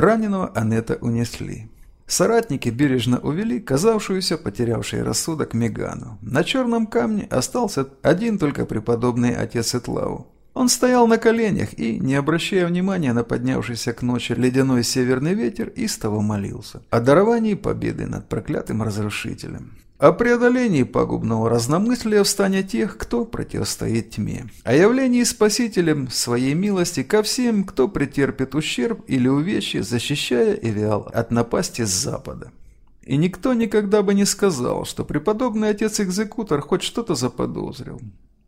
Раненого Анета унесли. Соратники бережно увели казавшуюся потерявшей рассудок Мегану. На черном камне остался один только преподобный отец Этлау. Он стоял на коленях и, не обращая внимания на поднявшийся к ночи ледяной северный ветер, истово молился о даровании победы над проклятым разрушителем. О преодолении пагубного разномыслия в стане тех, кто противостоит тьме. О явлении Спасителем своей милости ко всем, кто претерпит ущерб или увечье, защищая Эвиал от напасти с запада. И никто никогда бы не сказал, что преподобный отец-экзекутор хоть что-то заподозрил.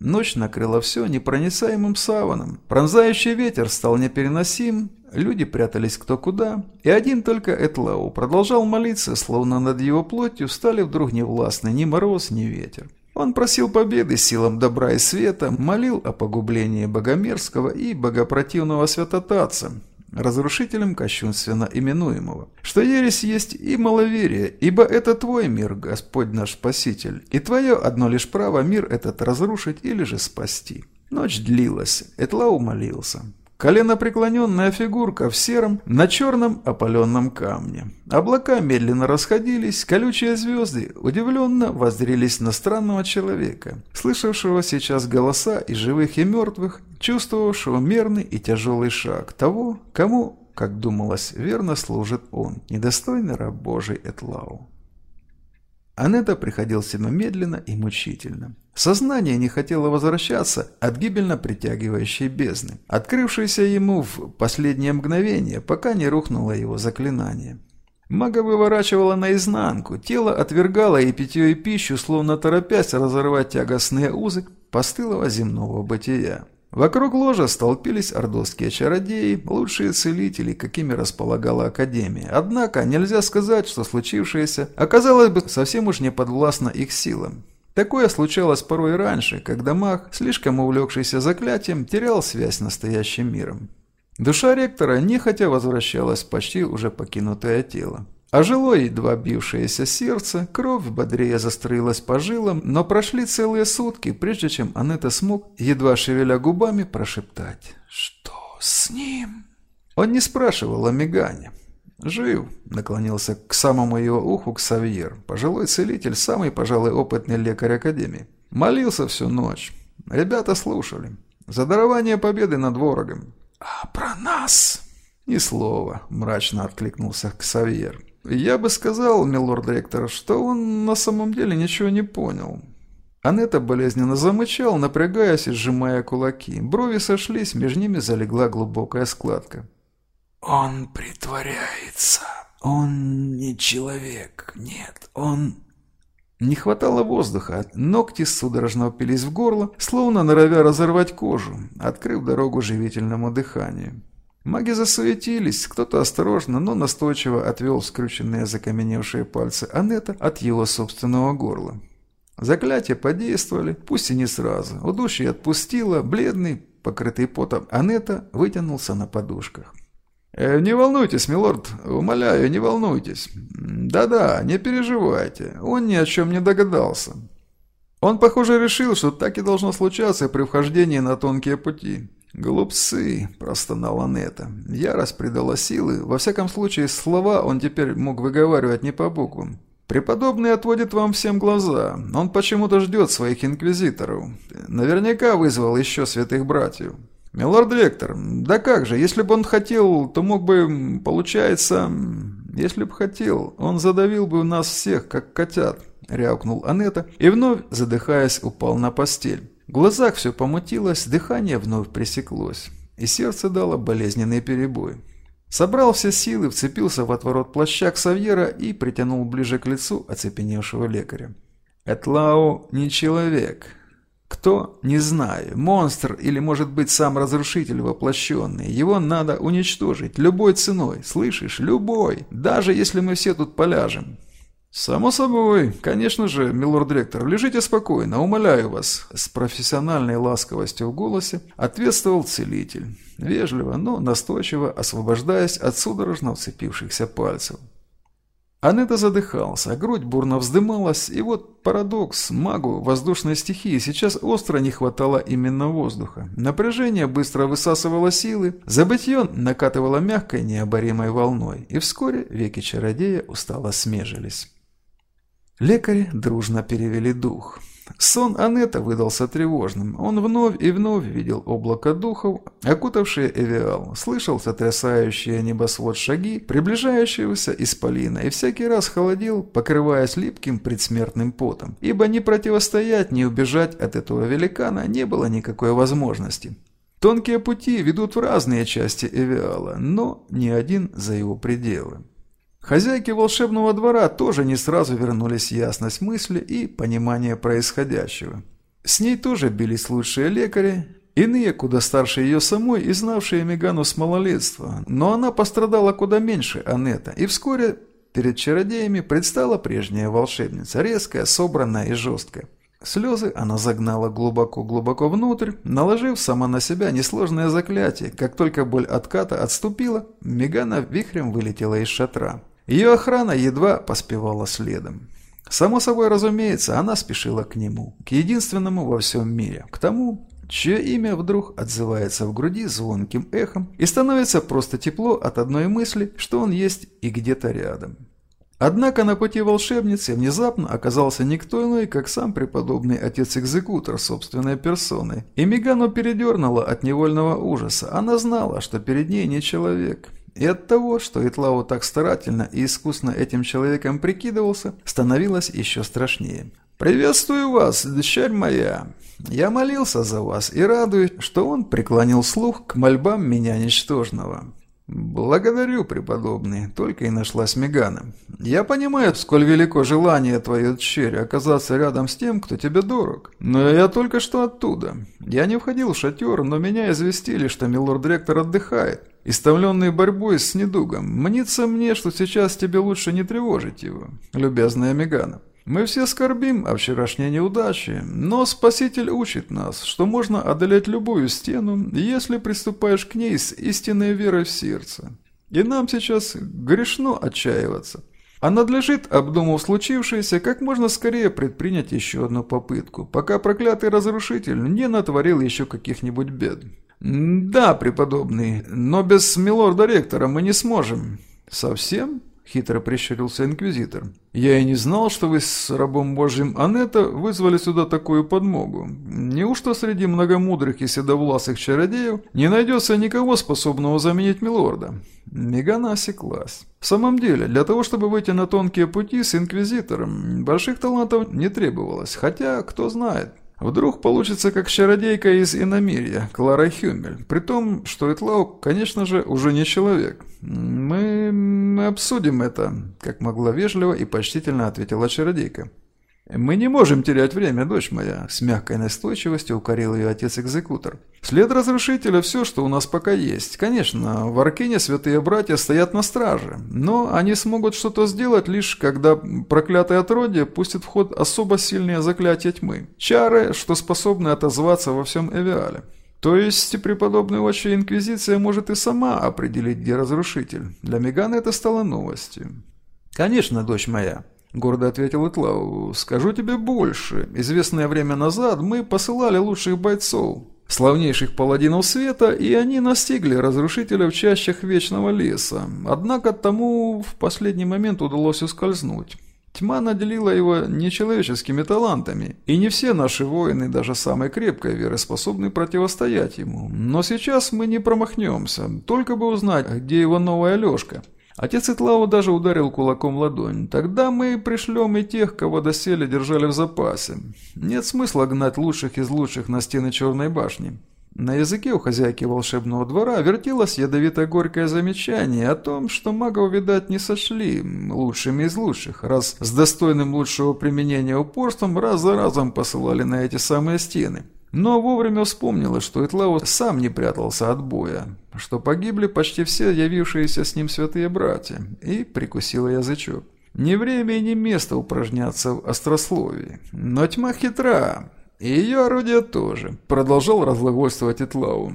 Ночь накрыла все непроницаемым саваном. Пронзающий ветер стал непереносим, люди прятались кто куда, и один только Этлау продолжал молиться, словно над его плотью стали вдруг невластны ни мороз, ни ветер. Он просил победы силам добра и света, молил о погублении богомерзкого и богопротивного святотатца, разрушителем кощунственно именуемого. Что ересь есть и маловерие, ибо это твой мир, Господь наш Спаситель, и твое одно лишь право мир этот разрушить или же спасти. Ночь длилась, Этлау молился. Коленопреклоненная фигурка в сером, на черном опаленном камне. Облака медленно расходились, колючие звезды удивленно воззрелись на странного человека, слышавшего сейчас голоса и живых, и мертвых, чувствовавшего мерный и тяжелый шаг того, кому, как думалось, верно служит он, недостойный раб Божий Этлау. Анетта приходил себя медленно и мучительно. Сознание не хотело возвращаться от гибельно притягивающей бездны, открывшейся ему в последнее мгновение, пока не рухнуло его заклинание. Мага выворачивала наизнанку, тело отвергало и питье, и пищу, словно торопясь разорвать тягостные узы постылого земного бытия. Вокруг ложа столпились ордовские чародеи, лучшие целители, какими располагала Академия. Однако нельзя сказать, что случившееся оказалось бы совсем уж не подвластно их силам. Такое случалось порой раньше, когда маг, слишком увлекшийся заклятием, терял связь с настоящим миром. Душа ректора нехотя возвращалась в почти уже покинутое тело. Ожило едва бившееся сердце, кровь бодрее застроилась по жилам, но прошли целые сутки, прежде чем Анетта смог, едва шевеля губами, прошептать «Что с ним?». Он не спрашивал о Мегане. «Жив», — наклонился к самому его уху Ксавьер, пожилой целитель, самый, пожалуй, опытный лекарь Академии. Молился всю ночь. Ребята слушали. За дарование победы над ворогом. «А про нас?» «Ни слова», — мрачно откликнулся Ксавьер. «Я бы сказал, милорд-ректор, что он на самом деле ничего не понял». Анетта болезненно замычал, напрягаясь и сжимая кулаки. Брови сошлись, между ними залегла глубокая складка. «Он притворяется. Он не человек. Нет, он...» Не хватало воздуха, ногти судорожно впились в горло, словно норовя разорвать кожу, открыв дорогу живительному дыханию. Маги засуетились, кто-то осторожно, но настойчиво отвел скрученные закаменевшие пальцы Анетта от его собственного горла. Заклятия подействовали, пусть и не сразу. Удушье отпустило, бледный, покрытый потом Анетта вытянулся на подушках. «Э, «Не волнуйтесь, милорд, умоляю, не волнуйтесь. Да-да, не переживайте, он ни о чем не догадался. Он, похоже, решил, что так и должно случаться при вхождении на тонкие пути. «Глупцы!» – простонала Анетта. Ярость придала силы. Во всяком случае, слова он теперь мог выговаривать не по буквам. «Преподобный отводит вам всем глаза. Он почему-то ждет своих инквизиторов. Наверняка вызвал еще святых братьев». «Милорд-ректор, да как же, если бы он хотел, то мог бы, получается...» «Если бы хотел, он задавил бы нас всех, как котят», — рявкнул Анетта и вновь, задыхаясь, упал на постель. В глазах все помутилось, дыхание вновь пресеклось, и сердце дало болезненный перебой. Собрал все силы, вцепился в отворот плаща Ксавьера и притянул ближе к лицу оцепеневшего лекаря. Этлау не человек. Кто? Не знаю. Монстр или, может быть, сам разрушитель воплощенный. Его надо уничтожить любой ценой. Слышишь? Любой. Даже если мы все тут поляжем. «Само собой. Конечно же, милорд-директор, лежите спокойно, умоляю вас». С профессиональной ласковостью в голосе ответствовал целитель, вежливо, но настойчиво освобождаясь от судорожно вцепившихся пальцев. Анетта задыхался, грудь бурно вздымалась, и вот парадокс, магу воздушной стихии сейчас остро не хватало именно воздуха. Напряжение быстро высасывало силы, забытье накатывало мягкой необоримой волной, и вскоре веки чародея устало смежились. Лекари дружно перевели дух. Сон Анетта выдался тревожным. Он вновь и вновь видел облако духов, окутавшее Эвиал, слышал сотрясающие небосвод шаги, приближающегося исполина, и всякий раз холодил, покрываясь липким предсмертным потом, ибо ни противостоять, ни убежать от этого великана не было никакой возможности. Тонкие пути ведут в разные части Эвиала, но ни один за его пределы. Хозяйки волшебного двора тоже не сразу вернулись ясность мысли и понимание происходящего. С ней тоже бились лучшие лекари, иные куда старше ее самой и знавшие Мегану с малолетства, но она пострадала куда меньше Анетта, и вскоре перед чародеями предстала прежняя волшебница, резкая, собранная и жесткая. Слезы она загнала глубоко-глубоко внутрь, наложив сама на себя несложное заклятие. Как только боль отката отступила, Мегана вихрем вылетела из шатра. Ее охрана едва поспевала следом. Само собой разумеется, она спешила к нему, к единственному во всем мире, к тому, чье имя вдруг отзывается в груди звонким эхом и становится просто тепло от одной мысли, что он есть и где-то рядом. Однако на пути волшебницы внезапно оказался никто иной, как сам преподобный отец-экзекутор собственной персоной. И Мегану передернула от невольного ужаса. Она знала, что перед ней не человек, и от того, что Итлау так старательно и искусно этим человеком прикидывался, становилось еще страшнее. «Приветствую вас, дочерь моя! Я молился за вас и радуюсь, что он преклонил слух к мольбам меня ничтожного. «Благодарю, преподобный», — только и нашлась Мегана. «Я понимаю, сколь велико желание твое, дщерь, оказаться рядом с тем, кто тебе дорог. Но я только что оттуда. Я не входил в шатер, но меня известили, что милорд-ректор отдыхает, истомленный борьбой с недугом. Мнится мне, что сейчас тебе лучше не тревожить его, любезная Мегана». Мы все скорбим о вчерашней неудаче, но Спаситель учит нас, что можно одолеть любую стену, если приступаешь к ней с истинной верой в сердце. И нам сейчас грешно отчаиваться. А надлежит, обдумав случившееся, как можно скорее предпринять еще одну попытку, пока проклятый разрушитель не натворил еще каких-нибудь бед. «Да, преподобный, но без милорда-ректора мы не сможем». «Совсем?» — хитро прищурился инквизитор. «Я и не знал, что вы с рабом божьим Анетта вызвали сюда такую подмогу. Неужто среди многомудрых и седовласых чародеев не найдется никого, способного заменить милорда?» Мегана осеклась. В самом деле, для того, чтобы выйти на тонкие пути с инквизитором, больших талантов не требовалось, хотя, кто знает, Вдруг получится как чародейка из Иномирья, Клара Хюмель, при том, что Этлау, конечно же, уже не человек. Мы, обсудим это, как могла вежливо и почтительно ответила чародейка. «Мы не можем терять время, дочь моя», – с мягкой настойчивостью укорил ее отец-экзекутор. «След разрушителя – все, что у нас пока есть. Конечно, в Аркине святые братья стоят на страже, но они смогут что-то сделать лишь, когда проклятое отродье пустит в ход особо сильные заклятия тьмы. Чары, что способны отозваться во всем Эвиале. То есть, преподобный отче Инквизиция может и сама определить, где разрушитель. Для Мегана это стало новостью». «Конечно, дочь моя», Гордо ответил Итлау. «Скажу тебе больше. Известное время назад мы посылали лучших бойцов, славнейших паладинов света, и они настигли разрушителя в чащах Вечного Леса. Однако тому в последний момент удалось ускользнуть». Тьма наделила его нечеловеческими талантами, и не все наши воины, даже самой крепкой веры, способны противостоять ему. Но сейчас мы не промахнемся, только бы узнать, где его новая Лешка. Отец Итлау даже ударил кулаком ладонь. «Тогда мы пришлем и тех, кого доселе держали в запасе. Нет смысла гнать лучших из лучших на стены Черной башни». На языке у хозяйки волшебного двора вертелось ядовито-горькое замечание о том, что магов, видать, не сошли лучшими из лучших, раз с достойным лучшего применения упорством раз за разом посылали на эти самые стены. Но вовремя вспомнила, что Итлау сам не прятался от боя, что погибли почти все явившиеся с ним святые братья, и прикусила язычок. Не время и не место упражняться в острословии. Но тьма хитра, и ее орудие тоже, продолжал разглагольствовать Итлау.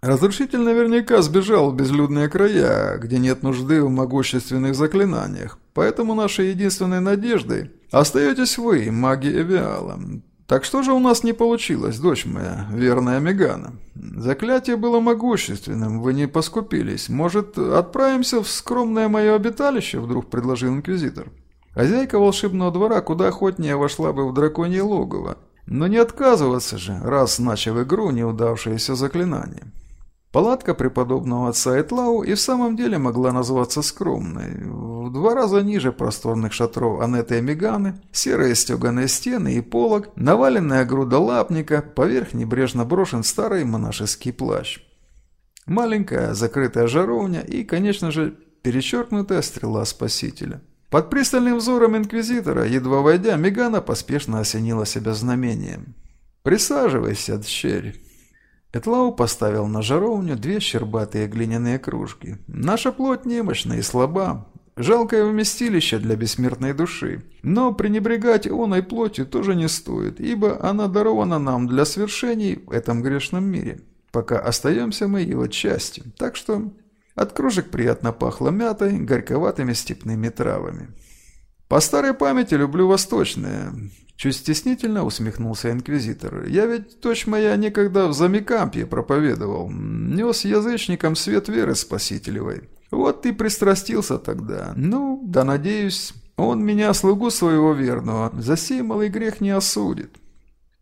Разрушитель наверняка сбежал в безлюдные края, где нет нужды в могущественных заклинаниях. поэтому нашей единственной надеждой остаетесь вы, маги Эвиала. Так что же у нас не получилось, дочь моя, верная Мегана? Заклятие было могущественным, вы не поскупились. Может, отправимся в скромное мое обиталище?» – вдруг предложил инквизитор. Хозяйка волшебного двора куда охотнее вошла бы в драконье логово. Но не отказываться же, раз начав игру неудавшееся заклинание. Палатка преподобного отца Этлау и в самом деле могла называться скромной. В два раза ниже просторных шатров Анеты и Меганы, серые стеганые стены и полог, наваленная груда лапника, поверх небрежно брошен старый монашеский плащ. Маленькая закрытая жаровня и, конечно же, перечеркнутая стрела Спасителя. Под пристальным взором инквизитора, едва войдя, Мегана поспешно осенила себя знамением. «Присаживайся, дщерь». Этлау поставил на жаровню две щербатые глиняные кружки. Наша плоть немощна и слаба. Жалкое вместилище для бессмертной души. Но пренебрегать оной плотью тоже не стоит, ибо она дарована нам для свершений в этом грешном мире. Пока остаемся мы его частью. Так что от кружек приятно пахло мятой, горьковатыми степными травами. По старой памяти люблю восточное. Чуть стеснительно усмехнулся инквизитор. «Я ведь, точь моя, некогда в Замикампье проповедовал. Нес язычникам свет веры спасителевой. Вот ты пристрастился тогда. Ну, да надеюсь, он меня, слугу своего верного, за сей малый грех не осудит».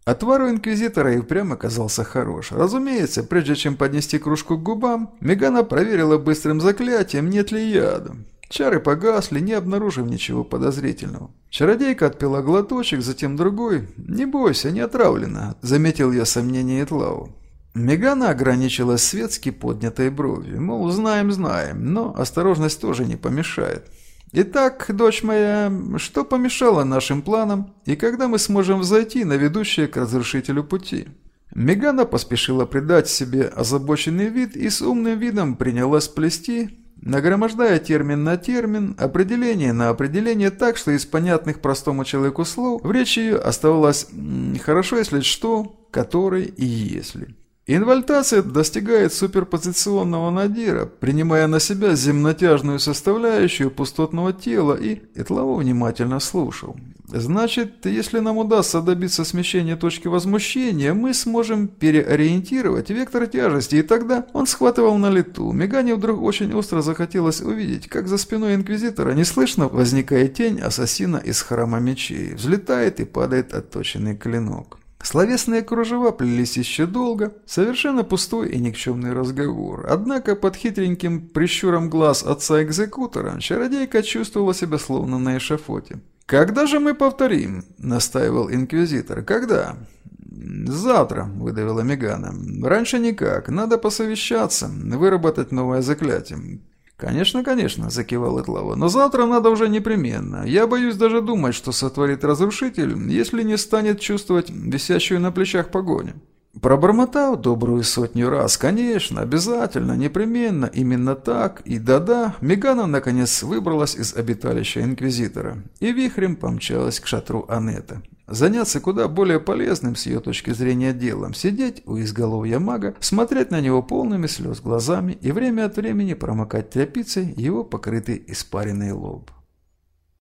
Отвар у инквизитора и прямо оказался хорош. Разумеется, прежде чем поднести кружку к губам, Мегана проверила быстрым заклятием, нет ли яда. Чары погасли, не обнаружив ничего подозрительного. Чародейка отпила глоточек, затем другой. «Не бойся, не отравлена», — заметил я сомнение Этлау. Мегана ограничилась светски поднятой бровью. Мол, знаем, знаем, но осторожность тоже не помешает. «Итак, дочь моя, что помешало нашим планам, и когда мы сможем взойти на ведущее к разрушителю пути?» Мегана поспешила придать себе озабоченный вид и с умным видом принялась плести Нагромождая термин на термин, определение на определение так, что из понятных простому человеку слов в речи ее оставалось «хорошо, если что», «который» и «если». Инвальтация достигает суперпозиционного надира, принимая на себя земнотяжную составляющую пустотного тела, и Этлаво внимательно слушал. Значит, если нам удастся добиться смещения точки возмущения, мы сможем переориентировать вектор тяжести, и тогда он схватывал на лету. Мегане вдруг очень остро захотелось увидеть, как за спиной Инквизитора неслышно возникает тень ассасина из храма мечей, взлетает и падает отточенный клинок. Словесные кружева плелись еще долго, совершенно пустой и никчемный разговор. Однако под хитреньким прищуром глаз отца-экзекутора чародейка чувствовала себя словно на эшафоте. «Когда же мы повторим?» – настаивал инквизитор. «Когда?» «Завтра», – выдавила Мегана. «Раньше никак. Надо посовещаться, выработать новое заклятие. «Конечно, конечно», – закивал Этлава. «Но завтра надо уже непременно. Я боюсь даже думать, что сотворит разрушитель, если не станет чувствовать висящую на плечах погоню». Пробормотал добрую сотню раз, конечно, обязательно, непременно, именно так, и да-да, Мегана наконец выбралась из обиталища Инквизитора и вихрем помчалась к шатру Анета. Заняться куда более полезным с ее точки зрения делом, сидеть у изголовья мага, смотреть на него полными слез глазами и время от времени промокать тряпицей его покрытый испаренный лоб.